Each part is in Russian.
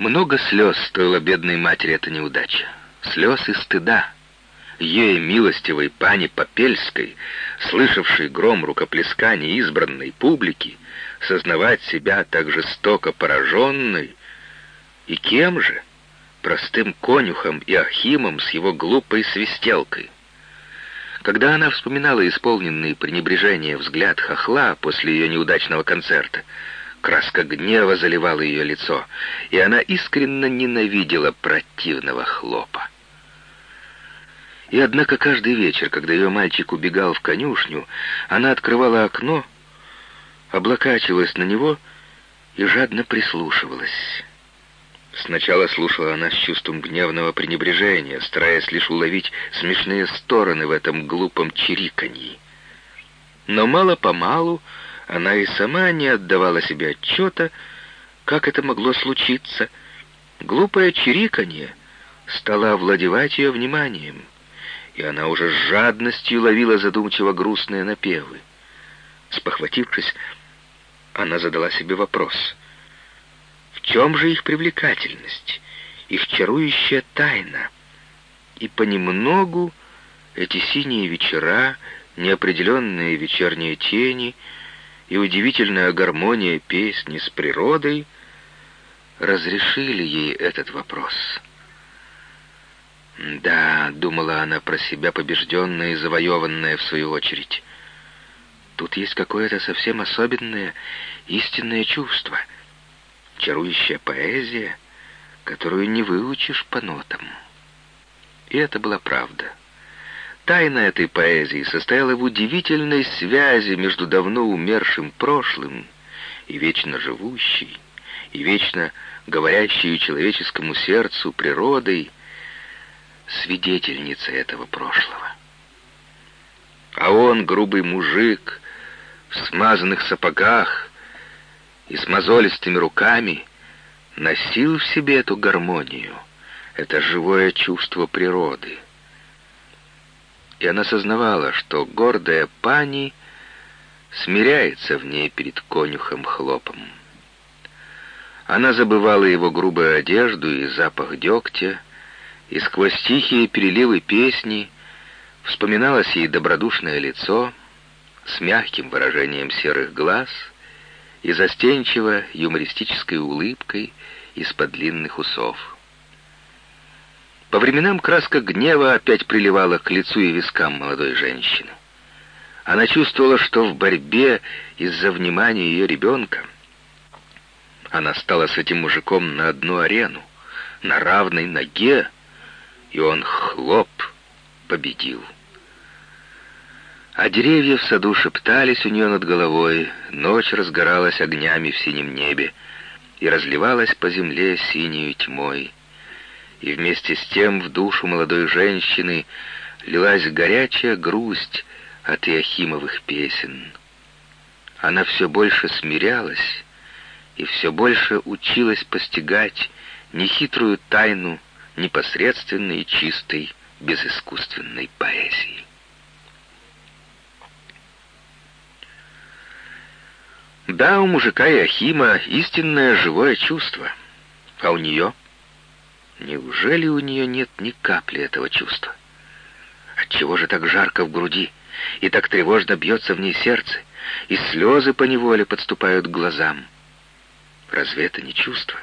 Много слез стоила бедной матери эта неудача. Слез и стыда. Ей, милостивой пани Попельской, слышавшей гром рукоплесканий избранной публики, сознавать себя так жестоко пораженной, и кем же? Простым конюхом и ахимом с его глупой свистелкой. Когда она вспоминала исполненный пренебрежение взгляд хохла после ее неудачного концерта, краска гнева заливала ее лицо, и она искренне ненавидела противного хлопа. И однако каждый вечер, когда ее мальчик убегал в конюшню, она открывала окно, облокачивалась на него и жадно прислушивалась. Сначала слушала она с чувством гневного пренебрежения, стараясь лишь уловить смешные стороны в этом глупом чириканье. Но мало-помалу она и сама не отдавала себе отчета, как это могло случиться. Глупое чириканье стало овладевать ее вниманием, и она уже с жадностью ловила задумчиво грустные напевы. Спохватившись, она задала себе вопрос — в чем же их привлекательность, их чарующая тайна? И понемногу эти синие вечера, неопределенные вечерние тени и удивительная гармония песни с природой разрешили ей этот вопрос. «Да», — думала она про себя, побежденная и завоеванная в свою очередь, — «тут есть какое-то совсем особенное истинное чувство — чарующая поэзия, которую не выучишь по нотам. И это была правда. Тайна этой поэзии состояла в удивительной связи между давно умершим прошлым и вечно живущей, и вечно говорящей человеческому сердцу природой, свидетельницей этого прошлого. А он, грубый мужик, в смазанных сапогах, и с мозолистыми руками носил в себе эту гармонию, это живое чувство природы. И она сознавала, что гордая пани смиряется в ней перед конюхом хлопом. Она забывала его грубую одежду и запах дегтя, и сквозь тихие переливы песни вспоминалось ей добродушное лицо с мягким выражением серых глаз — и застенчиво юмористической улыбкой из-под длинных усов. По временам краска гнева опять приливала к лицу и вискам молодой женщины. Она чувствовала, что в борьбе из-за внимания ее ребенка она стала с этим мужиком на одну арену, на равной ноге, и он хлоп победил. А деревья в саду шептались у нее над головой, ночь разгоралась огнями в синем небе и разливалась по земле синей тьмой. И вместе с тем в душу молодой женщины лилась горячая грусть от Иохимовых песен. Она все больше смирялась и все больше училась постигать нехитрую тайну непосредственной и чистой безыскусственной поэзии. Да, у мужика и Ахима истинное живое чувство. А у нее? Неужели у нее нет ни капли этого чувства? Отчего же так жарко в груди, и так тревожно бьется в ней сердце, и слезы поневоле подступают к глазам? Разве это не чувство?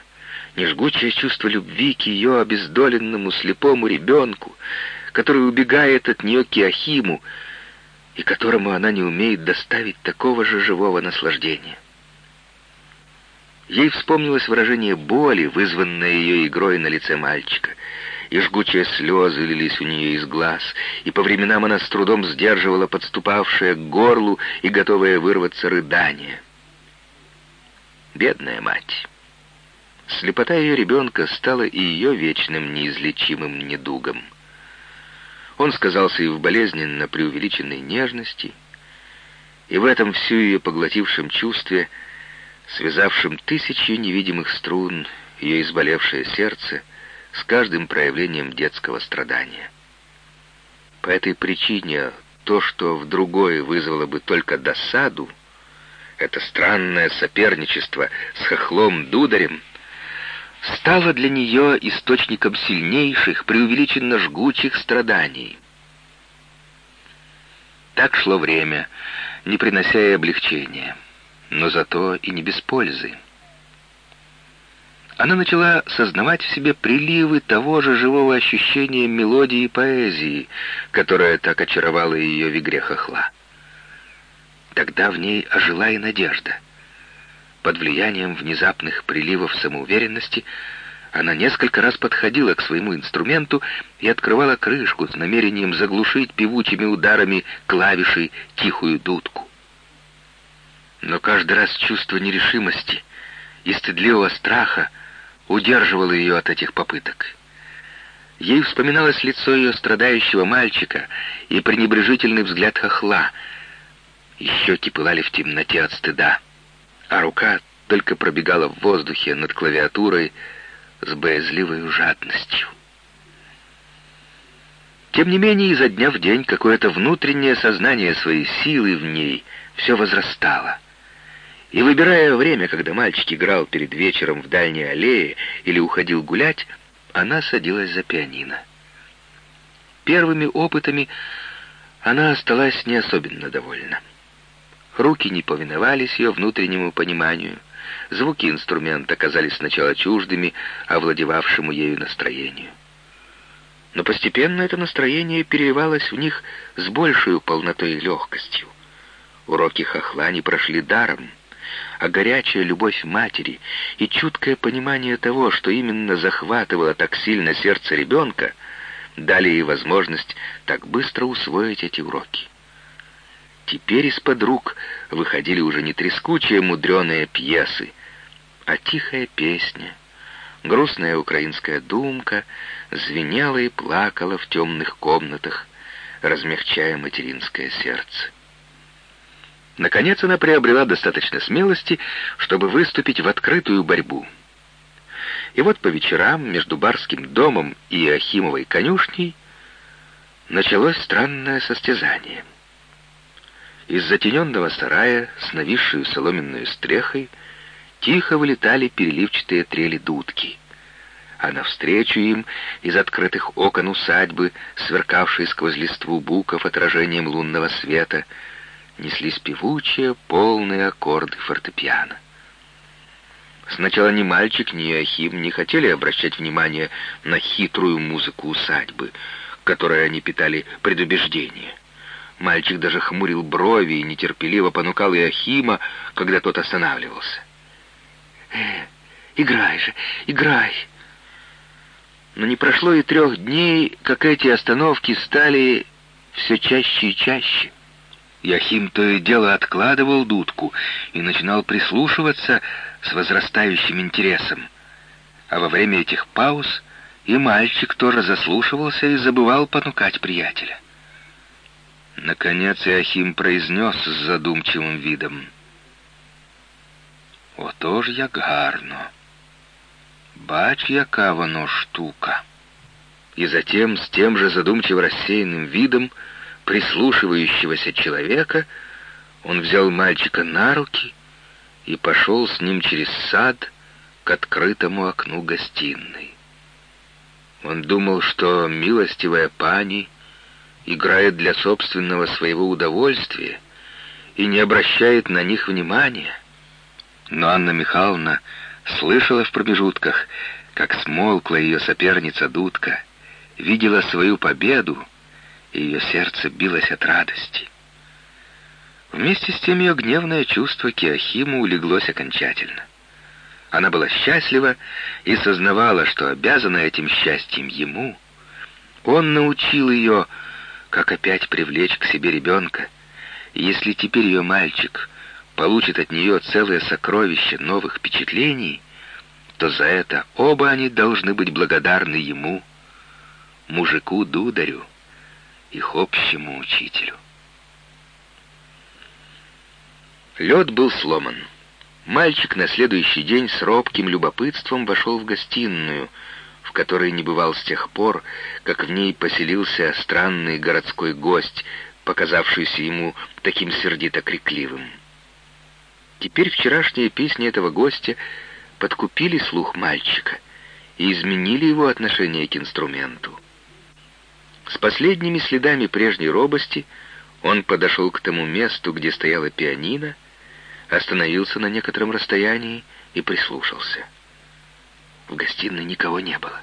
Не жгучее чувство любви к ее обездоленному слепому ребенку, который убегает от нее к Иохиму, и которому она не умеет доставить такого же живого наслаждения. Ей вспомнилось выражение боли, вызванное ее игрой на лице мальчика, и жгучие слезы лились у нее из глаз, и по временам она с трудом сдерживала подступавшее к горлу и готовое вырваться рыдание. Бедная мать! Слепота ее ребенка стала и ее вечным неизлечимым недугом — он сказался и в болезненно преувеличенной нежности, и в этом всю ее поглотившем чувстве, связавшем тысячи невидимых струн ее изболевшее сердце с каждым проявлением детского страдания. По этой причине то, что в другое вызвало бы только досаду, это странное соперничество с хохлом Дударем, стало для нее источником сильнейших, преувеличенно жгучих страданий. Так шло время, не принося ей облегчения, но зато и не без пользы. Она начала сознавать в себе приливы того же живого ощущения мелодии и поэзии, которая так очаровала ее в игре хохла. Тогда в ней ожила и надежда. Под влиянием внезапных приливов самоуверенности она несколько раз подходила к своему инструменту и открывала крышку с намерением заглушить певучими ударами клавишей тихую дудку. Но каждый раз чувство нерешимости и стыдливого страха удерживало ее от этих попыток. Ей вспоминалось лицо ее страдающего мальчика и пренебрежительный взгляд хохла. И щеки пылали в темноте от стыда, а рука только пробегала в воздухе над клавиатурой с боязливой жадностью. Тем не менее, изо дня в день какое-то внутреннее сознание своей силы в ней все возрастало — и выбирая время, когда мальчик играл перед вечером в дальней аллее или уходил гулять, она садилась за пианино. Первыми опытами она осталась не особенно довольна. Руки не повиновались ее внутреннему пониманию. Звуки инструмента казались сначала чуждыми, овладевавшему ею настроению. Но постепенно это настроение переливалось в них с большей полнотой и легкостью. Уроки хохла не прошли даром — а горячая любовь матери и чуткое понимание того, что именно захватывало так сильно сердце ребенка, дали ей возможность так быстро усвоить эти уроки. Теперь из-под рук выходили уже не трескучие мудреные пьесы, а тихая песня, грустная украинская думка звенела и плакала в темных комнатах, размягчая материнское сердце. Наконец она приобрела достаточно смелости, чтобы выступить в открытую борьбу. И вот по вечерам между барским домом и Ахимовой конюшней началось странное состязание. Из затененного сарая с нависшей соломенной стрехой тихо вылетали переливчатые трели дудки, а навстречу им из открытых окон усадьбы, сверкавшей сквозь листву буков отражением лунного света, неслись певучие, полные аккорды фортепиано. Сначала ни мальчик, ни Ахим не хотели обращать внимание на хитрую музыку усадьбы, которой они питали предубеждение. Мальчик даже хмурил брови и нетерпеливо понукал Иохима, когда тот останавливался. «Э, играй же, играй!» Но не прошло и трех дней, как эти остановки стали все чаще и чаще. Яхим то и дело откладывал дудку и начинал прислушиваться с возрастающим интересом. А во время этих пауз и мальчик тоже заслушивался и забывал понукать приятеля. Наконец Иохим произнес с задумчивым видом. «Отож як гарно! Бач, яка воно штука!» И затем с тем же задумчиво рассеянным видом прислушивающегося человека, он взял мальчика на руки и пошел с ним через сад к открытому окну гостиной. Он думал, что милостивая пани играет для собственного своего удовольствия и не обращает на них внимания. Но Анна Михайловна слышала в промежутках, как смолкла ее соперница Дудка, видела свою победу, и ее сердце билось от радости. Вместе с тем ее гневное чувство к Иохиму улеглось окончательно. Она была счастлива и сознавала, что обязана этим счастьем ему. Он научил ее, как опять привлечь к себе ребенка, и если теперь ее мальчик получит от нее целое сокровище новых впечатлений, то за это оба они должны быть благодарны ему, мужику-дударю их общему учителю. Лед был сломан. Мальчик на следующий день с робким любопытством вошел в гостиную, в которой не бывал с тех пор, как в ней поселился странный городской гость, показавшийся ему таким сердито крикливым. Теперь вчерашние песни этого гостя подкупили слух мальчика — и изменили его отношение к инструменту. С последними следами прежней робости он подошел к тому месту, где стояла пианино, остановился на некотором расстоянии и прислушался. В гостиной никого не было.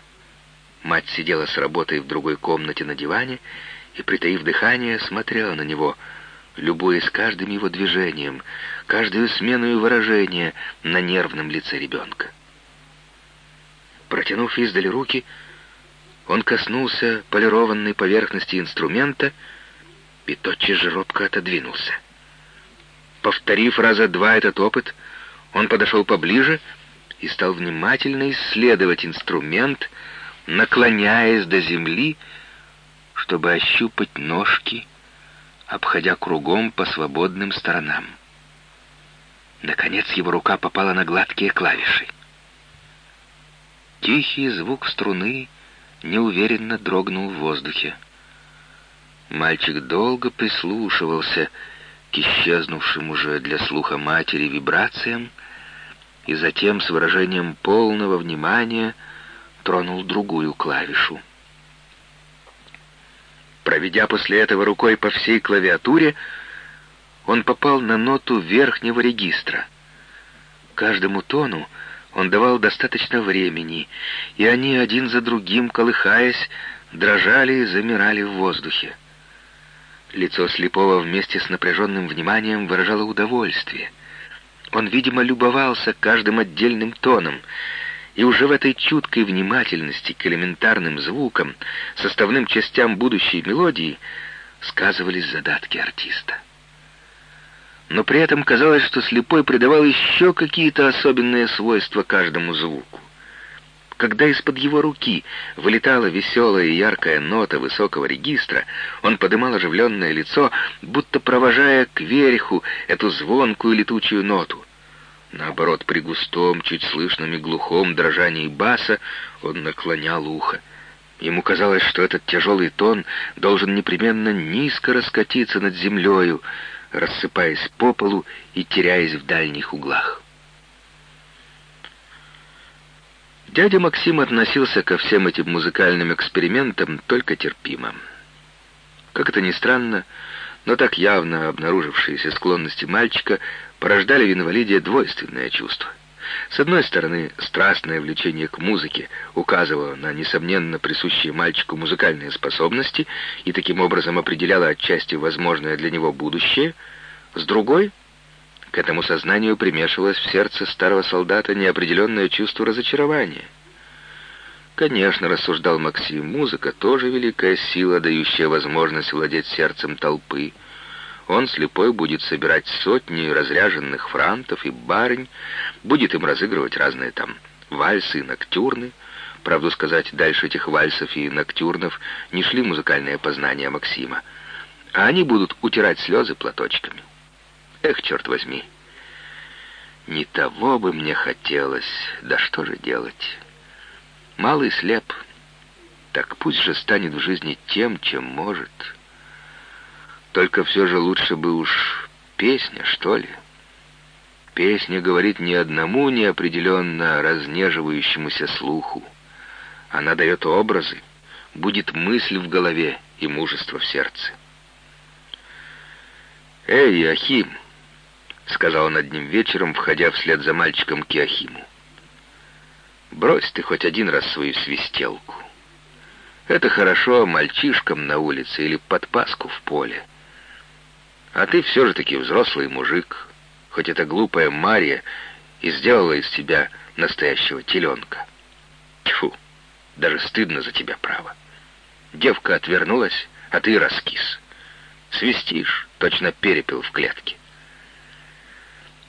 Мать сидела с работой в другой комнате на диване и, притаив дыхание, смотрела на него, любуясь каждым его движением, каждую смену выражения на нервном лице ребенка. Протянув издали руки, он коснулся полированной поверхности инструмента и тотчас же робко отодвинулся. Повторив раза два этот опыт, он подошел поближе и стал внимательно исследовать инструмент, наклоняясь до земли, чтобы ощупать ножки, обходя кругом по свободным сторонам. Наконец его рука попала на гладкие клавиши. Тихий звук струны неуверенно дрогнул в воздухе. Мальчик долго прислушивался к исчезнувшим уже для слуха матери вибрациям и затем с выражением полного внимания тронул другую клавишу. Проведя после этого рукой по всей клавиатуре, он попал на ноту верхнего регистра. Каждому тону он давал достаточно времени, и они один за другим, колыхаясь, дрожали и замирали в воздухе. Лицо слепого вместе с напряженным вниманием выражало удовольствие. Он, видимо, любовался каждым отдельным тоном, и уже в этой чуткой внимательности к элементарным звукам, составным частям будущей мелодии, сказывались задатки артиста но при этом казалось, что слепой придавал еще какие-то особенные свойства каждому звуку. Когда из-под его руки вылетала веселая и яркая нота высокого регистра, он подымал оживленное лицо, будто провожая к верху эту звонкую летучую ноту. Наоборот, при густом, чуть слышном и глухом дрожании баса он наклонял ухо. Ему казалось, что этот тяжелый тон должен непременно низко раскатиться над землею, рассыпаясь по полу и теряясь в дальних углах. Дядя Максим относился ко всем этим музыкальным экспериментам только терпимо. Как это ни странно, но так явно обнаружившиеся склонности мальчика порождали в инвалиде двойственное чувство — с одной стороны, страстное влечение к музыке указывало на несомненно присущие мальчику музыкальные способности и таким образом определяло отчасти возможное для него будущее. С другой, к этому сознанию примешивалось в сердце старого солдата неопределенное чувство разочарования. Конечно, рассуждал Максим, музыка тоже великая сила, дающая возможность владеть сердцем толпы. Он, слепой, будет собирать сотни разряженных франтов и барынь, будет им разыгрывать разные там вальсы и ноктюрны. Правду сказать, дальше этих вальсов и ноктюрнов не шли музыкальные познания Максима, а они будут утирать слезы платочками. Эх, черт возьми! Не того бы мне хотелось, да что же делать? Малый слеп, так пусть же станет в жизни тем, чем может». Только все же лучше бы уж песня, что ли. Песня говорит ни одному неопределенно разнеживающемуся слуху. Она дает образы, будет мысль в голове и мужество в сердце. «Эй, Яхим!» — сказал он одним вечером, входя вслед за мальчиком к Яхиму. «Брось ты хоть один раз свою свистелку. Это хорошо мальчишкам на улице или под паску в поле. А ты все же таки взрослый мужик, хоть эта глупая Марья и сделала из тебя настоящего теленка. Тьфу, даже стыдно за тебя, право. Девка отвернулась, а ты раскис. Свистишь, точно перепел в клетке.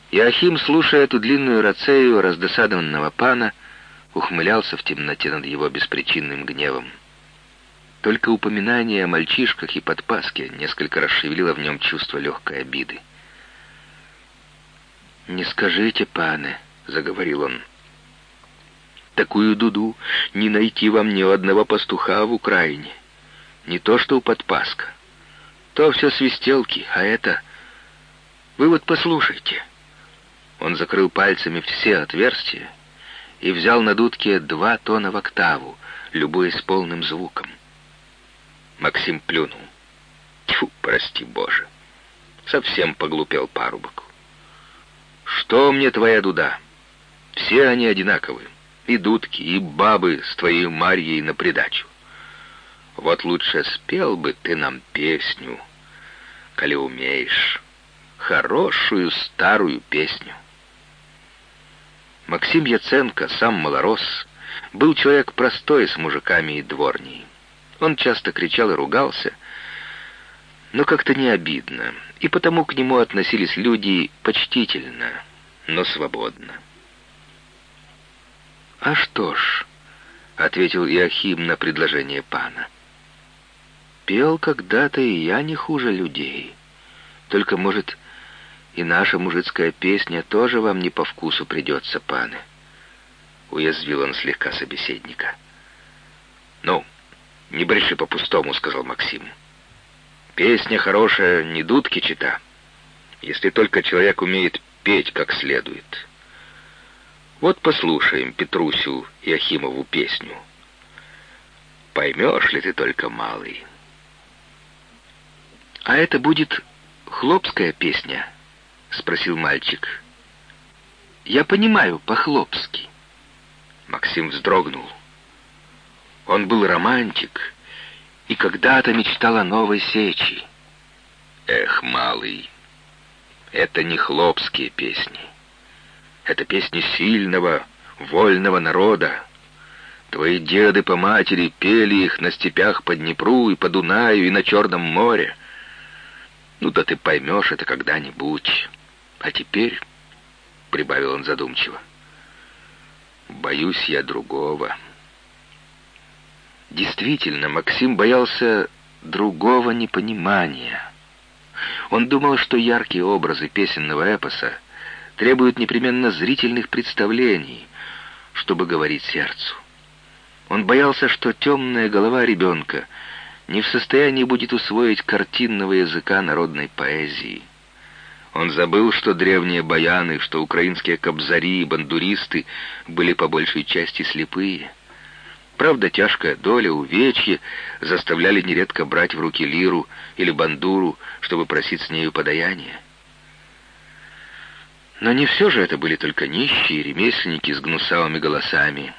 Иохим, слушая эту длинную рацею раздосадованного пана, ухмылялся в темноте над его беспричинным гневом. Только упоминание о мальчишках и подпаске несколько расшевелило в нем чувство легкой обиды. «Не скажите, пане», — заговорил он, — «такую дуду не найти вам ни одного пастуха в Украине. Не то что у подпаска. То все свистелки, а это... Вы вот послушайте». Он закрыл пальцами все отверстия и взял на дудке два тона в октаву, любуясь полным звуком. Максим плюнул. Тьфу, прости Боже. Совсем поглупел парубок. Что мне твоя дуда? Все они одинаковые. И дудки, и бабы с твоей Марьей на придачу. Вот лучше спел бы ты нам песню, коли умеешь, хорошую старую песню. Максим Яценко, сам малорос, был человек простой с мужиками и дворней. Он часто кричал и ругался, но как-то не обидно, и потому к нему относились люди почтительно, но свободно. «А что ж», — ответил Иохим на предложение пана, — «пел когда-то и я не хуже людей, только, может, и наша мужицкая песня тоже вам не по вкусу придется, паны». Уязвил он слегка собеседника. «Ну, не бреши по-пустому», — сказал Максим. «Песня хорошая, не дудки чита, если только человек умеет петь как следует. Вот послушаем Петрусю и Ахимову песню. Поймешь ли ты только, малый?» «А это будет хлопская песня?» — спросил мальчик. «Я понимаю по-хлопски». Максим вздрогнул. Он был романтик и когда-то мечтал о новой сечи. Эх, малый, это не хлопские песни. Это песни сильного, вольного народа. Твои деды по матери пели их на степях по Днепру и по Дунаю и на Черном море. Ну да ты поймешь это когда-нибудь. А теперь, — прибавил он задумчиво, — боюсь я другого. Действительно, Максим боялся другого непонимания. Он думал, что яркие образы песенного эпоса требуют непременно зрительных представлений, чтобы говорить сердцу. Он боялся, что темная голова ребенка не в состоянии будет усвоить картинного языка народной поэзии. Он забыл, что древние баяны, что украинские кобзари и бандуристы были по большей части слепые. Правда, тяжкая доля, увечье заставляли нередко брать в руки лиру или бандуру, чтобы просить с нею подаяние. Но не все же это были только нищие ремесленники с гнусавыми голосами.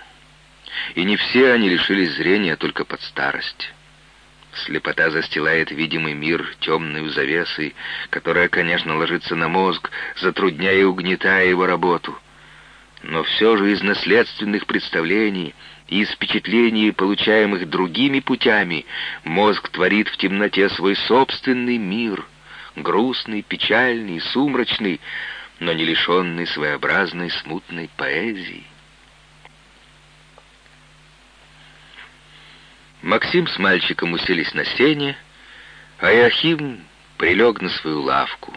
И не все они лишились зрения только под старость. Слепота застилает видимый мир темной завесой, которая, конечно, ложится на мозг, затрудняя и угнетая его работу. Но все же из наследственных представлений и из впечатлений, получаемых другими путями, мозг творит в темноте свой собственный мир, грустный, печальный, сумрачный, но не лишенный своеобразной смутной поэзии. Максим с мальчиком уселись на сене, а Иохим прилег на свою лавку.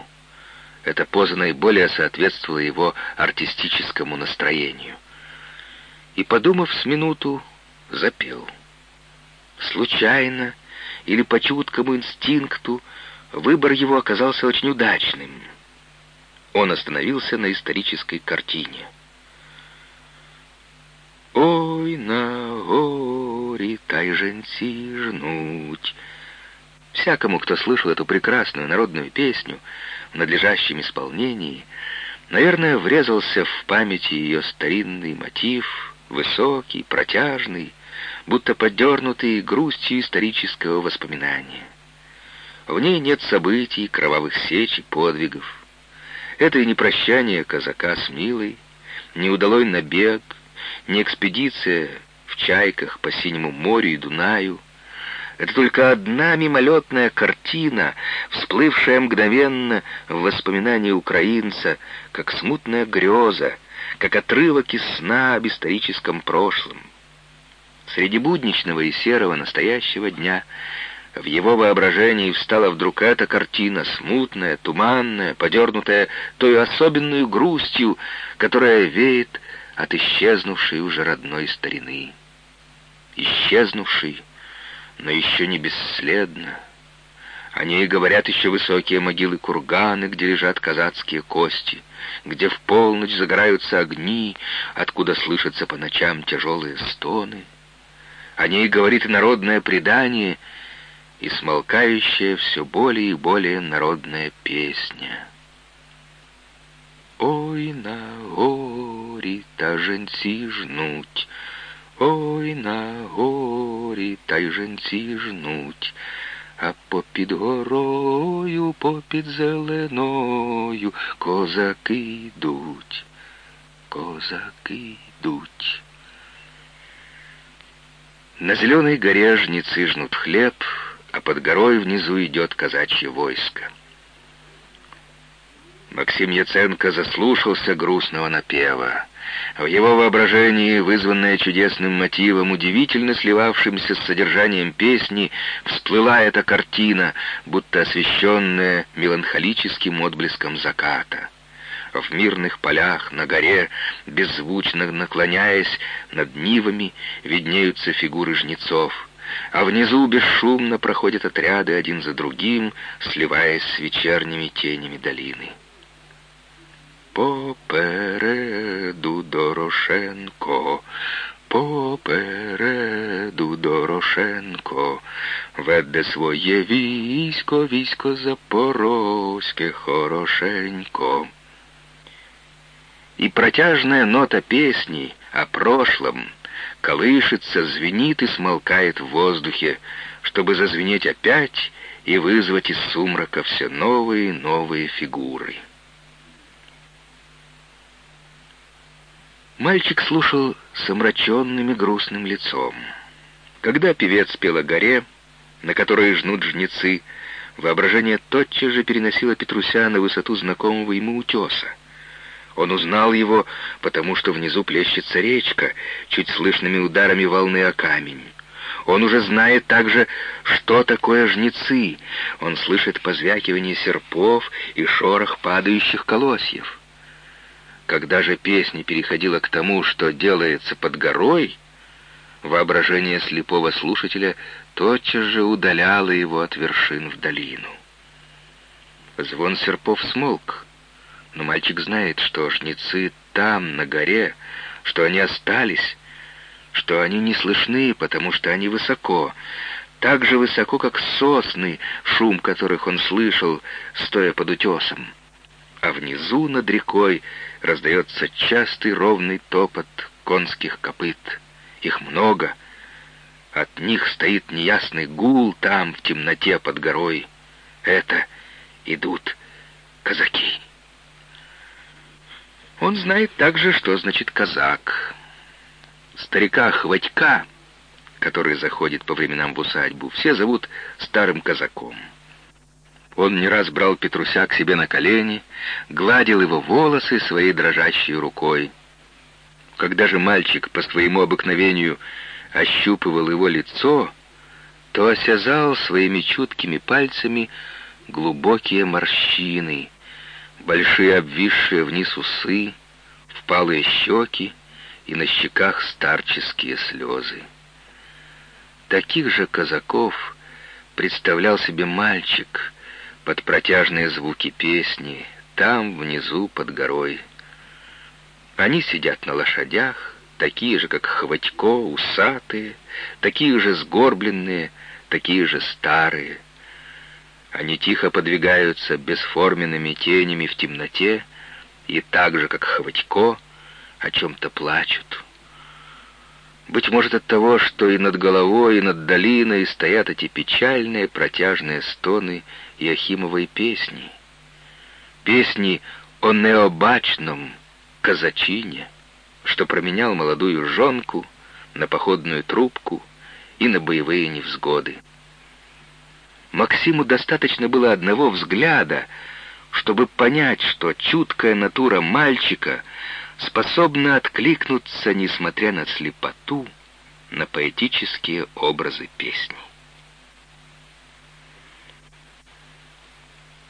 Эта поза наиболее соответствовала его артистическому настроению. И, подумав с минуту, запел. Случайно или по чуткому инстинкту выбор его оказался очень удачным. Он остановился на исторической картине. «Ой, на горе тайженці жнуть». Всякому, кто слышал эту прекрасную народную песню в надлежащем исполнении, наверное, врезался в памяти ее старинный мотив, высокий, протяжный, будто подернутый грустью исторического воспоминания. В ней нет событий, кровавых сеч и подвигов. Это и не прощание казака с милой, не удалой набег, не экспедиция в чайках по Синему морю и Дунаю. Это только одна мимолетная картина, всплывшая мгновенно в воспоминании украинца, как смутная греза, как отрывок из сна об историческом прошлом. Среди будничного и серого настоящего дня в его воображении встала вдруг эта картина, смутная, туманная, подернутая той особенной грустью, которая веет от исчезнувшей уже родной старины. Исчезнувшей, но еще не бесследно. О ней говорят еще высокие могилы-курганы, где лежат казацкие кости, где в полночь загораются огни, откуда слышатся по ночам тяжелые стоны. О ней говорит и народное предание, и смолкающая все более и более народная песня. Ой, на горі та женці жнуть, ой, на горі та й женці жнуть, а попід горою, попід зеленою козаки йдуть, козаки йдуть. На зеленой горе жнецы жнут хлеб, а под горой внизу идет казачье войско. Максим Яценко заслушался грустного напева. В его воображении, вызванное чудесным мотивом, удивительно сливавшимся с содержанием песни, всплыла эта картина, будто освещенная меланхолическим отблеском заката. В мирных полях, на горе, беззвучно наклоняясь над нивами, виднеются фигуры жнецов, а внизу бесшумно проходят отряды один за другим, сливаясь с вечерними тенями долины. Попереду Дорошенко, попереду Дорошенко, веде своє військо, військо запорозьке хорошенько. И протяжная нота песни о прошлом колышется, звенит и смолкает в воздухе, чтобы зазвенеть опять и вызвать из сумрака все новые и новые фигуры. Мальчик слушал с омраченным и грустным лицом. Когда певец пел о горе, на которой жнут жнецы, воображение тотчас же переносило Петруся на высоту знакомого ему утеса. Он узнал его, потому что внизу плещется речка, чуть слышными ударами волны о камень. Он уже знает также, что такое жнецы. Он слышит позвякивание серпов и шорох падающих колосьев. Когда же песня переходила к тому, что делается под горой, воображение слепого слушателя тотчас же удаляло его от вершин в долину. Звон серпов смолк, но мальчик знает, что жнецы там, на горе, что они остались, что они не слышны, потому что они высоко, так же высоко, как сосны, шум которых он слышал, стоя под утесом а внизу над рекой раздается частый ровный топот конских копыт. Их много. От них стоит неясный гул там, в темноте под горой. Это идут казаки. Он знает также, что значит казак. Старика Хватька, который заходит по временам в усадьбу, все зовут старым казаком. Он не раз брал Петруся к себе на колени, гладил его волосы своей дрожащей рукой. Когда же мальчик по своему обыкновению ощупывал его лицо, то осязал своими чуткими пальцами глубокие морщины, большие обвисшие вниз усы, впалые щеки и на щеках старческие слезы. Таких же казаков представлял себе мальчик, под протяжные звуки песни, там, внизу, под горой. Они сидят на лошадях, такие же, как Хватько, усатые, такие же сгорбленные, такие же старые. Они тихо подвигаются бесформенными тенями в темноте и так же, как Хватько, о чем-то плачут. Быть может от того, что и над головой, и над долиной стоят эти печальные протяжные стоны Яхимовой песни. Песни о необачном казачине, что променял молодую жонку на походную трубку и на боевые невзгоды. Максиму достаточно было одного взгляда, чтобы понять, что чуткая натура мальчика способна откликнуться, несмотря на слепоту, на поэтические образы песни.